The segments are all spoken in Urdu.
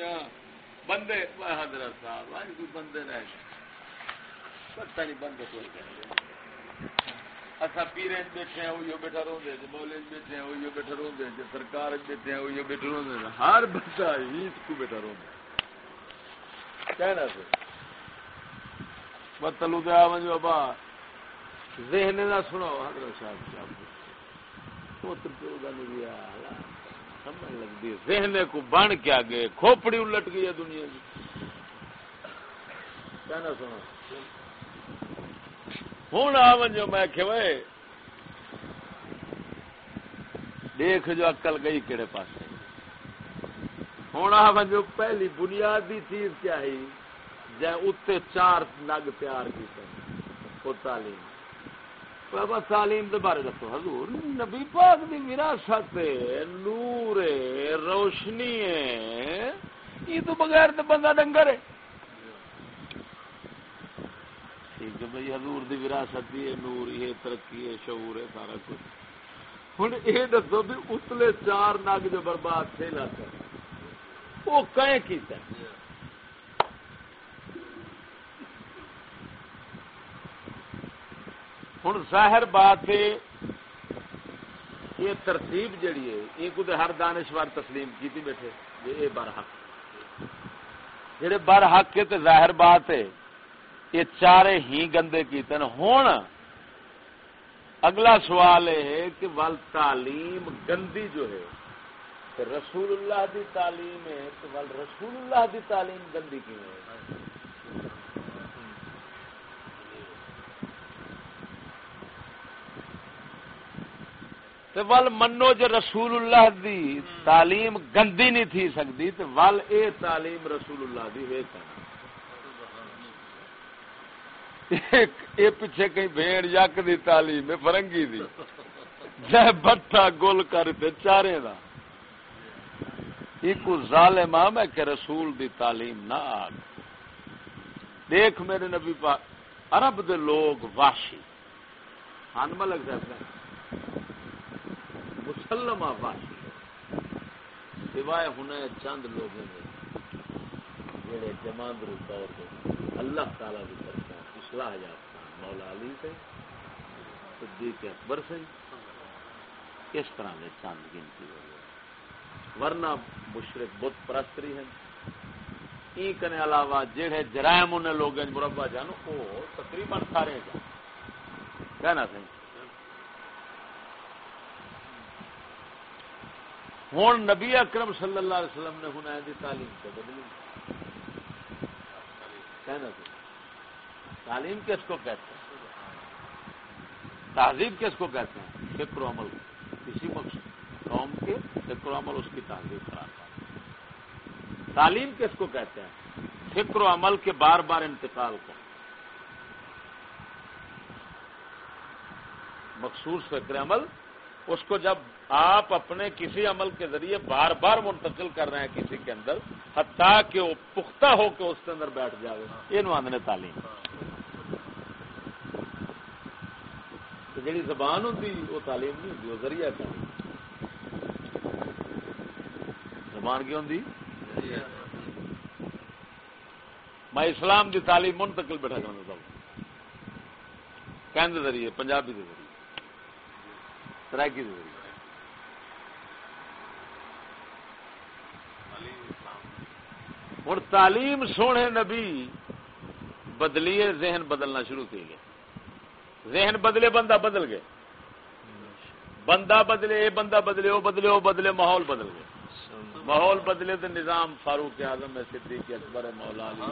دنیا، بندے حضرت صاحب آج جی کوئی بندے رہ پتہ نہیں بندے کوئی اصا بیٹھے ہیں بیٹھا رو دے مولے بیٹھے ہیں بیٹھا رو دے سرکار بیٹھے ہیں رو دے ہر بندہ عید کو بیٹھا رو دے کہنا سے ابا، ذہن نہ سنو حضرت صاحب صاحب پوتر پیو کا سمجھ لگتی ذہن کو بن کیا گئے کھوپڑی الٹ گئی ہے دنیا کی۔ کہنا سنو۔ ہوں آ منجو میں کہ دیکھ جو اکل گئی کہڑے پاس ہوں آ منجو پہلی بنیادی چیز کیا ہی جائے اتنے چار نگ تیار کی تعلیم۔ بابا تعلیم کے بارے دسو۔ حضور، نبی پاک دی وراثت نور روشنی ہے۔ یہ تو بغیر تو بندہ ڈنگر ہے۔ ٹھیک ہے بھائی، حضور دی وراثت بھی ہے، نور یہ ترقی ہے، شعور ہے، سارا کچھ۔ ہوں یہ دسو بھی اتلے چار نگ جو برباد تھے لاتا وہ کہیں کیتا ہے ہوں ظاہر بات ہے، یہ ترتیب جڑی ہے، یہ کچھ ہر دانشور تسلیم کی بیٹھے، یہ بر حق جہے بر حق ہے تو ظاہر بات ہے، یہ چارے ہی گندے کیتے ہیں۔ ہوں اگلا سوال یہ ہے کہ ول تعلیم گندی جو ہے رسول اللہ دی تعلیم ہے تو ول رسول اللہ دی تعلیم گندی کیوں ہے؟ تو ول منو جو رسول اللہ دی تعلیم گندی نہیں تھی سکتی تو ول اے تعلیم رسول اللہ دی وے یہ پیچھے کہیں بھیڑ یک دی تعلیم ہے فرنگی دی۔ جے بٹا گل کر تے چارے دا۔ ایک ظالم میں کہ رسول دی تعلیم نہ آ دیکھ میرے نبی پاک عرب دے لوگ واشی ہن ملک جیسے مسلمہ واشی سوائے ہونے چند لوگ جڑے جماندرو طور پہ اللہ تعالی کی طرف اصلاح یافتہ مولا علی سے، صدیق اکبر سے۔ اس طرح میں چاند گنتی ہو گئی ورنہ مشرق بت پرستری ہیں۔ ای کنے علاوہ جڑے جرائم انہیں لوگ مربع جانو، وہ تقریباً سارے جان کہنا سی ہوں نبی اکرم صلی اللہ علیہ وسلم نے ہن دی تعلیم کو بدلی؟ کہنا تعلیم کس کو کہتے ہیں؟ تہذیب کس کو کہتے ہیں؟ فکر و عمل کسی مقصد قوم کے فکر و عمل اس کی تہذیب خراب تعلیم کس کو کہتے ہیں؟ فکر و عمل کے بار بار انتقال کو۔ مخصوص فکر عمل اس کو جب آپ اپنے کسی عمل کے ذریعے بار بار منتقل کر رہے ہیں کسی کے اندر حتیٰ کہ وہ پختہ ہو کے اس کے اندر بیٹھ جائے یہ نواندنے تعلیم۔ جی زبان ہوتی وہ تعلیم نہیں ہوتی وہ ذریعہ تعلیم۔ زبان کی ہوتی میں اسلام کی تعلیم منتقل بیٹھا کرنا کہ ذریعے پنجابی کے ذریعے۔ سرائکی کے ذریعے ہوں تعلیم سونے نبی بدلیے ذہن بدلنا شروع کی گیا ذہن بدلے بندہ بدل گئے۔ بندہ بدلے بندہ بدلے وہ بدلے وہ بدلے ماحول بدل گئے۔ ماحول بدلے تو نظام فاروق اعظم ہے صدیق اکبر ہے مولا علی۔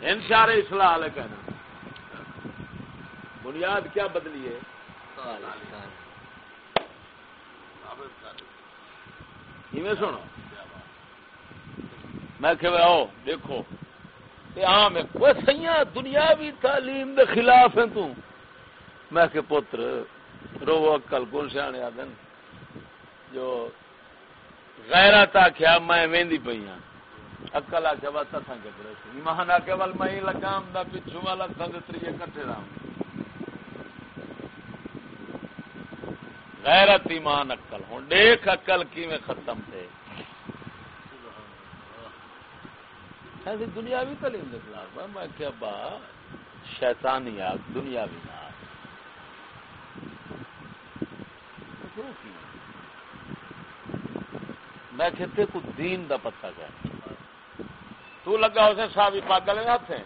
ان سارے اصلاح ہے کہنا۔ بنیاد کیا بدلی ہے؟ سنو۔ میں کہ آؤ دیکھو عام ہے وہ سیاں دنیاوی تعلیم دے خلاف ہیں تو۔ میں کہ پتر رو اکل کون سیانے آدن جو غیرت آخیا میں وہی پی ہاں۔ اکل آخیا وا تسا کے پڑے ایمان آخیا ول میں لگام دا پچھو والا تھا تری کٹھے رہا غیرت ایمان اکل ہوں۔ دیکھ اکل کی میں ختم تھے ایسی دنیاوی تعلیم کے خلاف میں کیا با، شیطانی آگ دنیاوی نہ میں کہتے کو دین دا پتہ کیا تو لگا اسے صاحب پاگ والے ہاتھ ہیں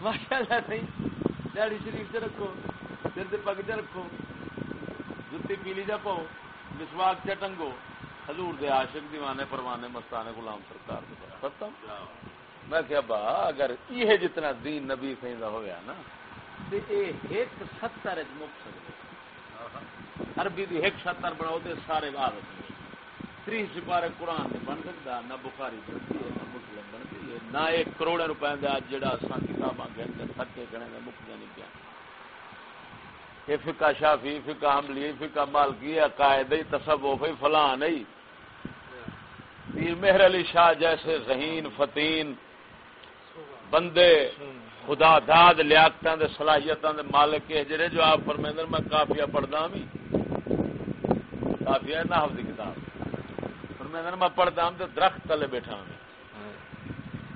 ماشاء اللہ صحیح دیہڑی شریف سے رکھو سر سے پگ چ رکھو۔ جتی پیلی جا پاؤ مسواک چ ٹنگو۔ حضور دے عاشق، دیوانے پروانے مستانے، غلام سرکار دے ختم۔ میں کیا با اگر یہ جتنا دین نبی سہی ہویا نا، تے اے ایک ستر مک سکتے عربی دی ایک ستر بناؤ تے سارے باہر تری سپارے جی قرآن نہیں بن سکتا، نہ بخاری بنتی ہے، نہ مسلم بنتی ہے، نہ ایک کروڑ روپئے کا جڑا سا کتاباں گھنٹے تھکے گنے میں مک نہیں پیا۔ یہ فکا شافی فکا حملی فکا مالکی، عقائد، تصوف، فلاں نہیں۔ پیر مہر علی شاہ جیسے ذہین فتین بندے، خدا داد لیاقت صلاحیتوں دے مالک جڑے جو آپ فرمیندر میں کافیا پڑھتا ہاں بھی۔ کافیا نہ دی کتاب۔ فرمیندر میں پڑھتا ہوں تو درخت تلے بیٹھا ہوں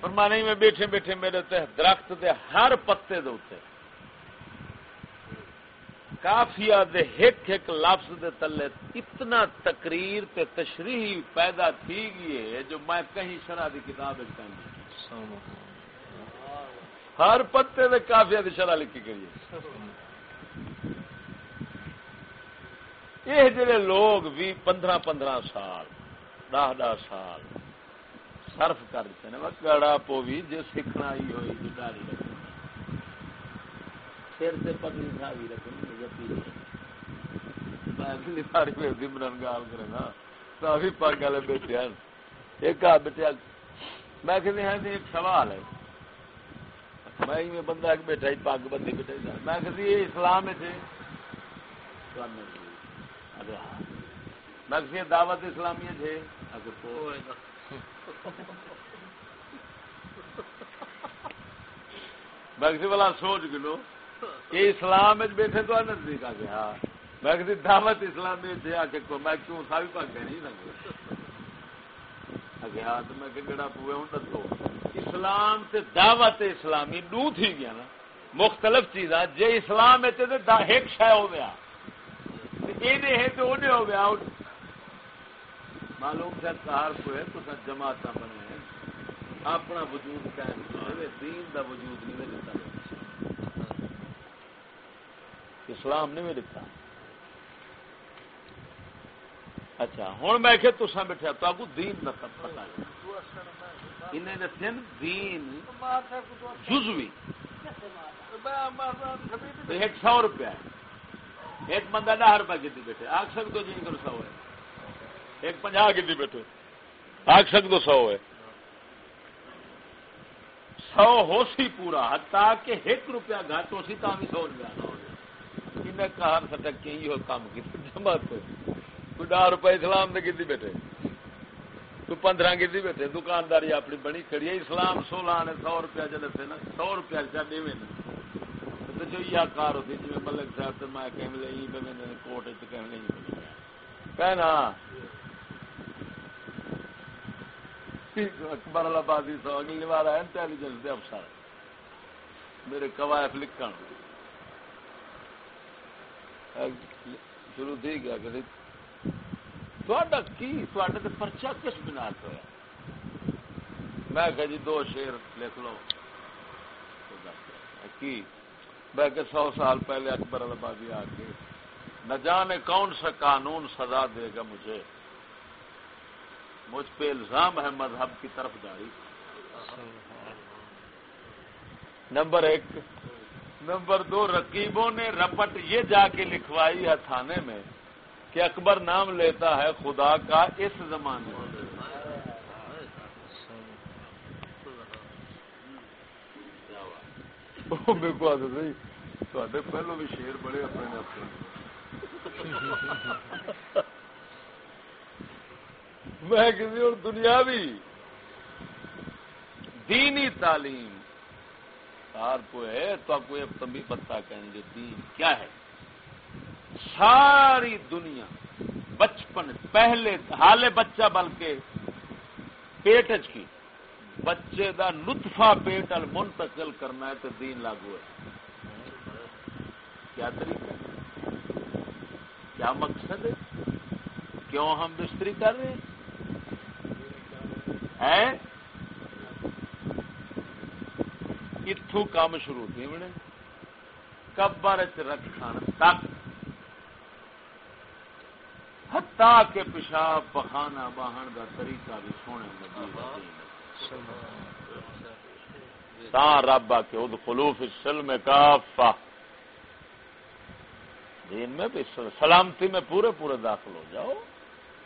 فرمانے میں بیٹھے بیٹھے میرے تے درخت دے ہر پتے دے اتنے کافیا دے ایک ایک لفظ دے تلے اتنا تقریر تے تشریح پیدا تھی گئی ہے جو میں کہیں شرح دی کتاب ہر پتے دے کافیا دی شرح لکھی گئی یہ جڑے لوگ بھی پندرہ پندرہ سال، دہ دہ سال صرف کر دیتے ہیں گڑا پو بھی جی سیکھنا ہی ہوئی جو ڈاری سر سے بھی رکھنی سمرن گال کرے نا کافی پگ والے بیٹھے ہیں۔ ایک بیٹھے میں کہتے ہیں ایک سوال ہے۔ میں بندہ ایک بیٹھا ہی پگ بندی بیٹھا میں کہتی یہ اسلام ہے میں کہتی دعوت اسلامی ہے میں سوچ گلو یہ اسلام بیٹھے تو نزدیک آ گیا میں کسی دعوت اسلام دے آ کے میں کیوں سا بھی پاک نہیں لگے۔ گیا ہاں، تو میں کہ گڑا پوے ہوں، دسو۔ اسلام تے دعوت اسلامی دو تھی گیا نا۔ مختلف چیزاں، جے اسلام ایک شہ ہو گیا۔ یہ تو ہو گیا۔ معلوم سے کار کو ہے تو جماعت بنے اپنا وجود قائم دین دا وجود نہیں دیتا اسلام نہیں میں دتا اچھا ہوں میں کہ تسا بیٹھا تو آپ دین نہ پتا انہیں دسے دین جزوی۔ ایک سو روپیہ ایک بندہ دہ روپیہ کی بیٹھے۔ آگ سکتے جی کر سو ہے۔ ایک پنجا کی بیٹھے۔ آگ سکتے سو ہے۔ سو ہو سی پورا ہتا کہ ایک روپیہ گھٹ ہو سی تو سو روپیہ انہیں کہار سٹک کے یہ کام کی؟ جماعت کوئی ڈہ روپے اسلام نے کی بیٹھے۔ کوئی پندرہ کی بیٹھے۔ دکانداری اپنی بنی کھڑی ہے۔ اسلام سولہ نے سو روپیہ چلے تھے نا، سو روپیہ چاہ دے تو جو یہ کار ہوتی جی ملک صاحب تو میں کہیں لے ہی میں نے کوٹ کہیں نہیں کہنا اکبر آبادی سو، اگلی بار آئے انٹیلیجنس دے افسر۔ میرے قوائف لکھن۔ شروع تھی گیا کہ کی پرچا کس بنا ہوا میں کہ جی دو شیر لکھ لو۔ کی؟ میں کہ سو سال پہلے اکبر آبادی آ کے نہ جانے کون سا قانون سزا دے گا مجھے۔ مجھ پہ الزام ہے مذہب کی طرف جاری۔ نمبر ایک نمبر دو، رقیبوں نے رپٹ یہ جا کے لکھوائی ہے تھانے میں کہ اکبر نام لیتا ہے خدا کا اس زمانے میں۔ پہلو بھی شیر بڑے اپنے میں کسی اور دنیا بھی دینی تعلیم سار کو ہے، تو آپ کو تمبی پتا کہیں گے، دین کیا ہے؟ ساری دنیا بچپن پہلے حال بچہ بلکہ پیٹ کی۔ بچے دا نطفہ پیٹ ال منتقل کرنا ہے تو دین لاگو ہے۔ کیا طریقہ کیا مقصد ہے؟ کیوں ہم بستری کر رہے ہیں؟ اتو کام شروع تھی بڑے۔ کبر چ رکھن تک۔ ہتا کے پیشاب پخانا باہن دا طریقہ بھی سونے تا رب کے اد خلوف سلم کافا دین میں بھی سلامتی میں پورے پورے داخل ہو جاؤ۔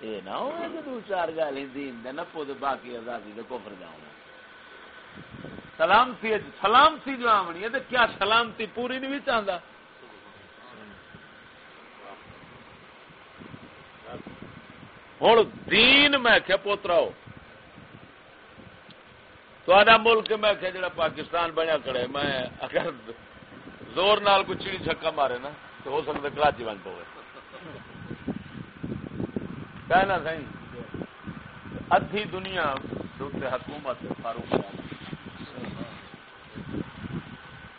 یہ نہ ہو دو چار گال دین دے نپو دے باقی آزادی دے کفر جاؤں سلامتی سلامتی جو آمنی ہے تو کیا سلامتی پوری نہیں بھی چاہتا ہوں دین میں کیا پوترا تو ملک میں کیا جڑا پاکستان بنیا کھڑے میں اگر زور نال کوئی چیڑی چھکا مارے نا، تو ہو سکتا کراچی بن پہ کہنا صحیح۔ ادھی دنیا حکومت فاروق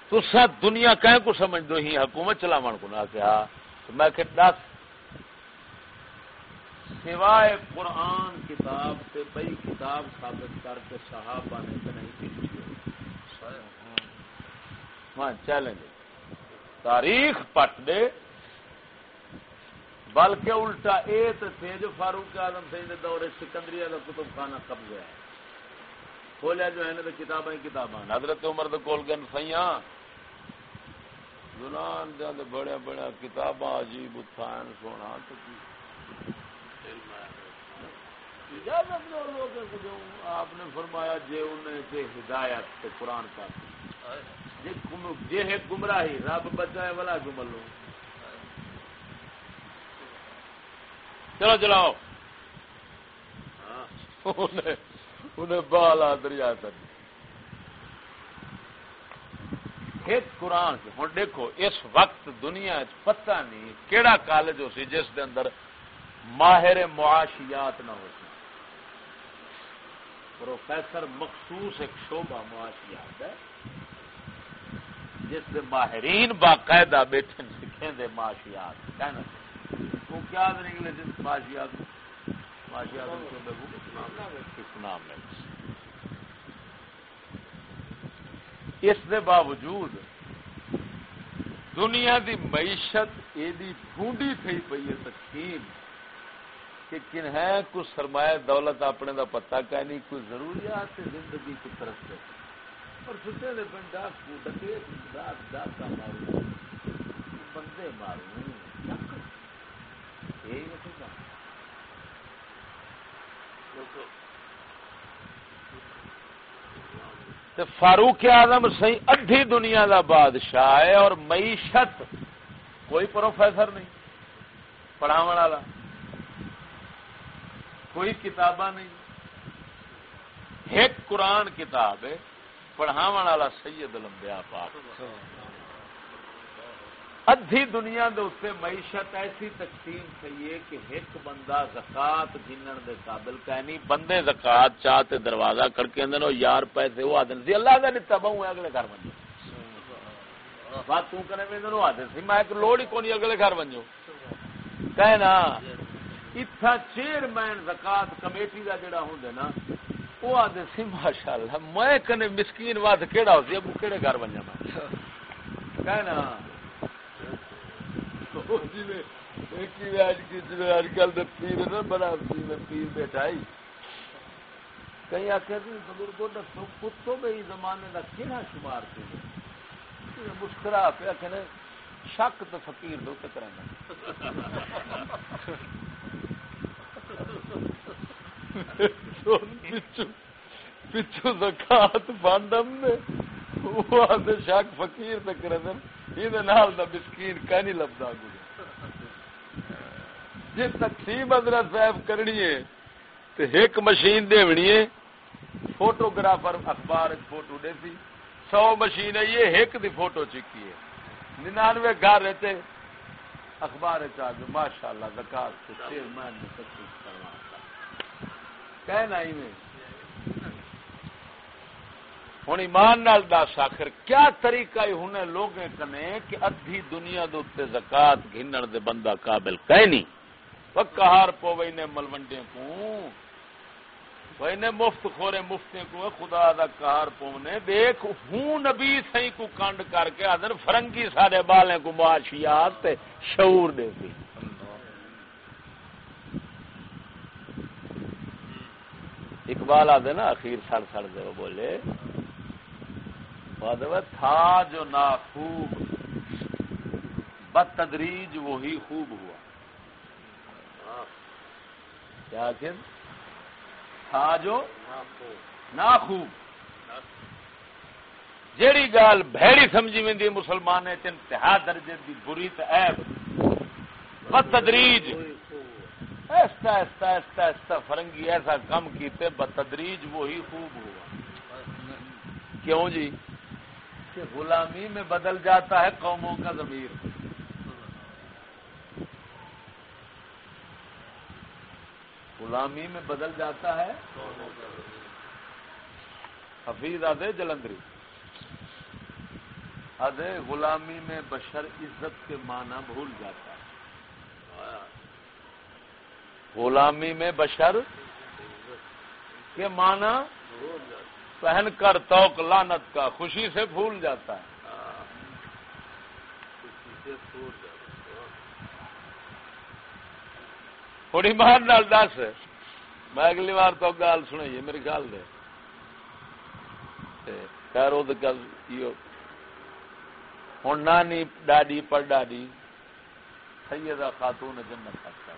تو سب دنیا کہیں کو سمجھ دو، ہی حکومت چلاو کو نہ کیا میں کہ دس۔ سوائے قرآن کتاب سے بئی کتاب ثابت کر کے صحابہ نے تو نہیں ہاں چیلنج۔ تاریخ پٹ دے۔ بلکہ الٹا اے تو تھے جو فاروق اعظم سے دور سکندری کا کتب خانہ کب گیا کھولیا جو ہے نا تو کتابیں کتاباں۔ حضرت عمر تو کول گئے سیاں۔ زنان دے بڑے بڑے کتاباں عجیب اتھان سونا تو آپ نے فرمایا جے انہیں سے ہدایت سے قرآن کا جے ہے گمراہی رب بچائے والا گمل لو چلو چلاؤ۔ انہیں بالا دریا کر ایک قرآن ہوں، دیکھو، اس وقت دنیا پتہ نہیں کیڑا کالج ہو سی جس دے اندر ماہر معاشیات نہ ہو سی پروفیسر مخصوص ایک شعبہ معاشیات ہے، جس سے ماہرین باقاعدہ بیٹھے سکھیں دے معاشیات، کہنا۔ وہ کیا انگلش معاشیات معاشیات نام ہے اس دے باوجود دنیا دی معیشت ایڈی ڈھونڈی تھی پی ہے تقسیم کہ کن ہے، کچھ سرمایہ دولت اپنے دا پتہ کا نہیں، کوئی ضروریات زندگی کی طرف سے۔ اور ستے دے بندہ ڈکے رات داتا مارو، بندے مارو یہی تے فاروق اعظم سی ادھی دنیا دا بادشاہ ہے اور معیشت کوئی پروفیسر نہیں پڑھاو والا کوئی کتاباں نہیں۔ ایک قرآن کتاب ہے پڑھاو والا سید لمبیا پاک۔ ادھی دنیا دے اتنے معیشت ایسی تقسیم چاہیے کہ ایک بندہ زکات گنن دے قابل کہ نہیں، بندے زکات چاہتے دروازہ کر کے اندر یار پیسے وہ آدھے سی۔ اللہ کا نتا بہو ہے اگلے گھر بنو بات تو کرے میں انہوں آدھے سی۔ میں ایک لوڑ ہی کونی اگلے گھر بنو کہنا اتھا چیئرمین زکات کمیٹی کا جڑا ہوں نا، وہ آدھے سی ماشاء اللہ میں کنے مسکین واد کیڑا ہو سی، ابو کیڑے گھر بن جانا کہنا پیر بڑا پیر کئی آخر بزرگوں دسو کتوں میں زمانے کا شمار سے مسکرا شک تو فقیر دو پچھو زکات بانڈم نے، وہ آدھے شک فقیر تک رہے یہ مسکین کا نہیں لبدا جی تقسیم حضرت صاحب کرنی ہے تو ایک مشین دونی ہے۔ فوٹوگرافر اخبار فوٹو دے سی۔ سو مشین ہے یہ، ایک دی فوٹو چکی ہے۔ ننانوے گھر رہتے اخبار چاہ ماشاء اللہ زکات سے چیئرمین نے تقسیم کروا کہنا ہی میں۔ ہوں ایمان نال دس آخر، کیا طریقہ ہی ہونے لوگ کنے کہ ادھی دنیا دے زکات گھنن دے بندہ قابل کہ نہیں۔ کہار پو نے ملوڈے کو نے مفت خورے مفتے کو خدا دا کہار پونے دیکھ، ہوں نبی سی کو کنڈ کر کے آدر فرنگی سارے بالے کو معاشیات شعور دے سی اقبال آدھے نا، اخیر سڑ سڑ دے وہ بولے تھا جو نا خوب بتدریج وہی خوب ہوا۔ کیا تھا جو نا خوب جیڑی گال بھڑی سمجھی وی مسلمان انتہا درجے دی بری تو ایب بتدریج ایسا ایسا ایسا ایسا فرنگی ایسا کم کیتے بتدریج وہی خوب ہوا۔ کیوں جی؟ کہ غلامی میں بدل جاتا ہے قوموں کا ضمیر۔ غلامی میں بدل جاتا ہے۔ حفیظ آدھے جلندری۔ آدھے غلامی میں بشر عزت کے معنی بھول جاتا ہے۔ غلامی میں بشر کے معنی پہن کر توک لانت کا، خوشی سے پھول جاتا ہے۔ تھوڑی مار نال دس۔ میں اگلی بار تو گال سنائی میری گل دے۔ خیر وہ گل ہوں نانی، ڈاڈی پر ڈاڈی سیدہ خاتون جنت تک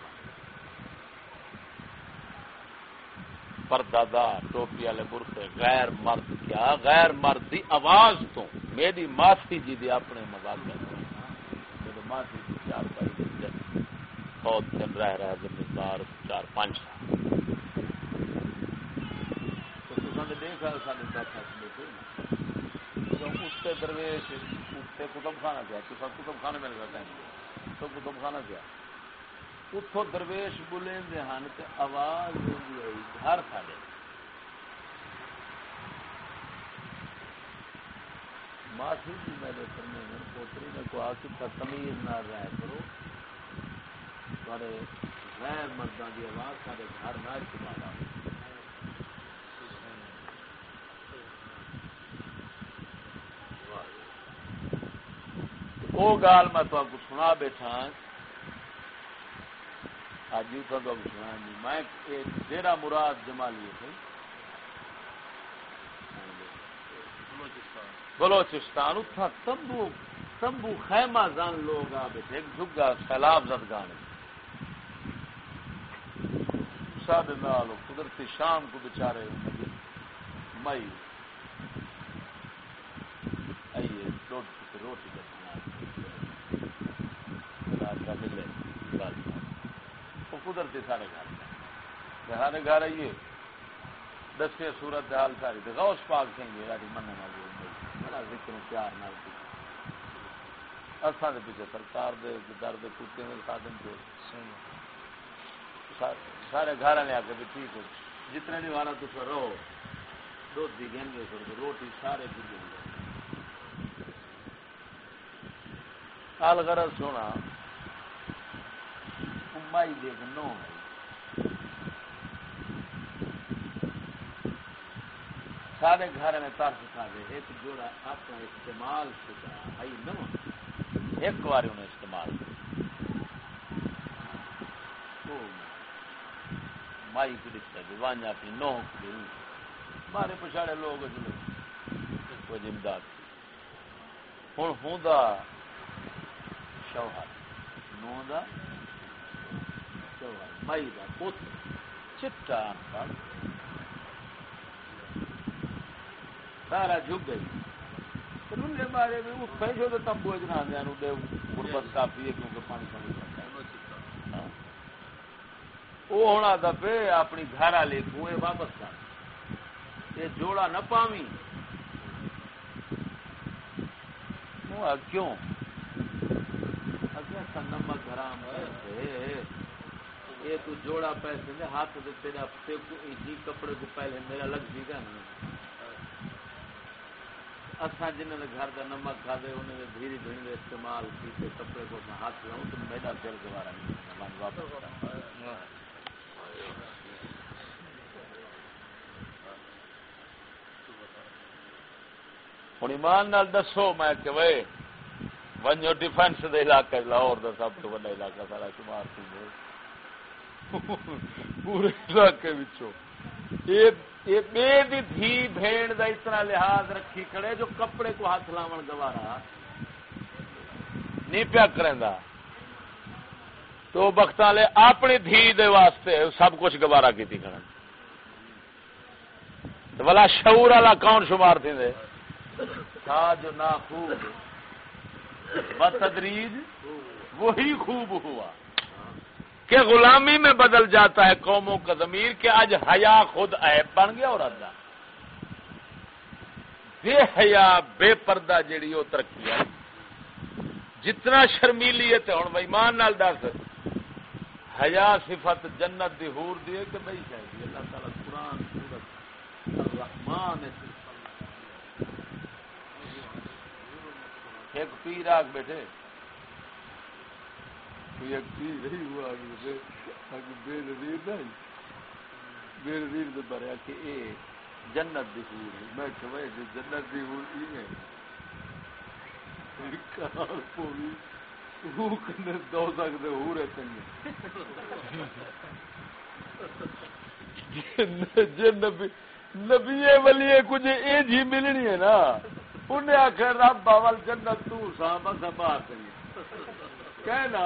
پردادا ٹوپی والے برقے غیر مرد کیا؟ غیر مرد دی آواز تو۔ میری ماسی جی دی اپنے مزاق ماسی جی چار پائی بہت دن رہ رہا زمیندار چار پانچ سال۔ درویش کتب خانہ کیا کتب خانے میں تو کتب خانہ کیا اتو درویش بولے ہن تے آواز گھر سارے معافی جی میرے کرنے پوتری نے کہا کہ تمیز نہ رہ کرو۔ سارے غیر مردوں کی آواز سارے گھر نہ استعمال وہ گال میں تو سنا بیٹھا۔ آج میں ڈیرا مراد جما لیے تھے بلوچستان اتنا تمبو تمبو خیمہ زن لوگ آ بیٹھے۔ ایک جگہ سیلاب زد گانے سارے نال، قدرتی شام کو بچارے مئی۔ آئیے روٹی کا ملے وہ قدرتی سارے گھر سارے گھر آئیے دسے سورت حال ساری۔ تو غوث پاک سنگھ جی راجی من بڑا ذکر پیار نال۔ اصا دے پیچھے سرکار دے درد کتے میں سادن جو سارے گھر والے آ کے بھی ٹھیک ہو جتنے بھی والا تو رہو، دودھ دی گہن گے روٹی سارے دے کال غرض سونا مائی دے نو سارے گھر میں ترس کھا دے ایک جوڑا اپنا استعمال شدہ آئی نو۔ ایک بار انہیں استعمال کر مائی کو دکھتا ہے وانیا اپنی نو کو مارے پچھاڑے لوگ جو امداد۔ ہوں ہوں شوہر نو دا شوہر، مائی کا پوت چٹا سارا جھک گئی۔ مارے بھی اس پیسے تو تمبو چنا دیا غربت کافی ہے کیونکہ پانی پانی۔ ہاں۔ وہ ہونا دبے اپنی گھر والے کنویں واپس کر یہ جوڑا نہ پاوی کیوں نمک یہ تو جوڑا پیسے ہاتھ ہفتے کو کپڑے کو پہلے میرا لگ جی گا نا اصا نے گھر کا نمک کھا دے دھیرے دھیرے استعمال کیتے کپڑے کو ہاتھ لاؤں تو میرا دل دوبارہ نہیں واپس ہوں ایمان نال دسو میں کہ وے ونجو ڈیفینس دے علاقے، لاہور دا سب تو بڑا علاقہ سارا شمار تھی۔ پورے علاقے بے دی دھی بھیڑ دا اتنا لحاظ رکھی کھڑے جو کپڑے کو ہاتھ لاون گوارا۔ نہیں پیا کریں تو بخت والے اپنی دھی دے واسطے سب کچھ گوارا کی کھڑے بلا شعور والا کون شمار تھی دے؟ جو نہ خوب بتدریج وہی خوب ہوا۔ کہ غلامی میں بدل جاتا ہے قوموں کا ضمیر کہ آج حیا خود عیب بن گیا اور ادا بے حیا، بے پردہ جیڑی وہ ترقی ہے۔ جتنا شرمیلی ہے تو ہوں بھائی مان نال دس۔ حیا صفت جنت دی حور دی ہے کہ نہیں چاہیے اللہ تعالیٰ قرآن، سورت الرحمان ایک پیر آگ بیٹھے۔ کوئی ایک چیز نہیں ہوا، آگ بیٹھے۔ تاکہ بے نظیر نہیں۔ بے نظیر تو بریا کہ اے جنت دی حور ہے۔ میں کہ جنت دی حور کی ہے؟ کار پوری۔ دو سکتے ہو رہے چنگے نبی نبی کچھ یہ جی ملنی ہے نا۔ انہیں آخر رب باول جنت تو سا بس باہر کریے کہنا۔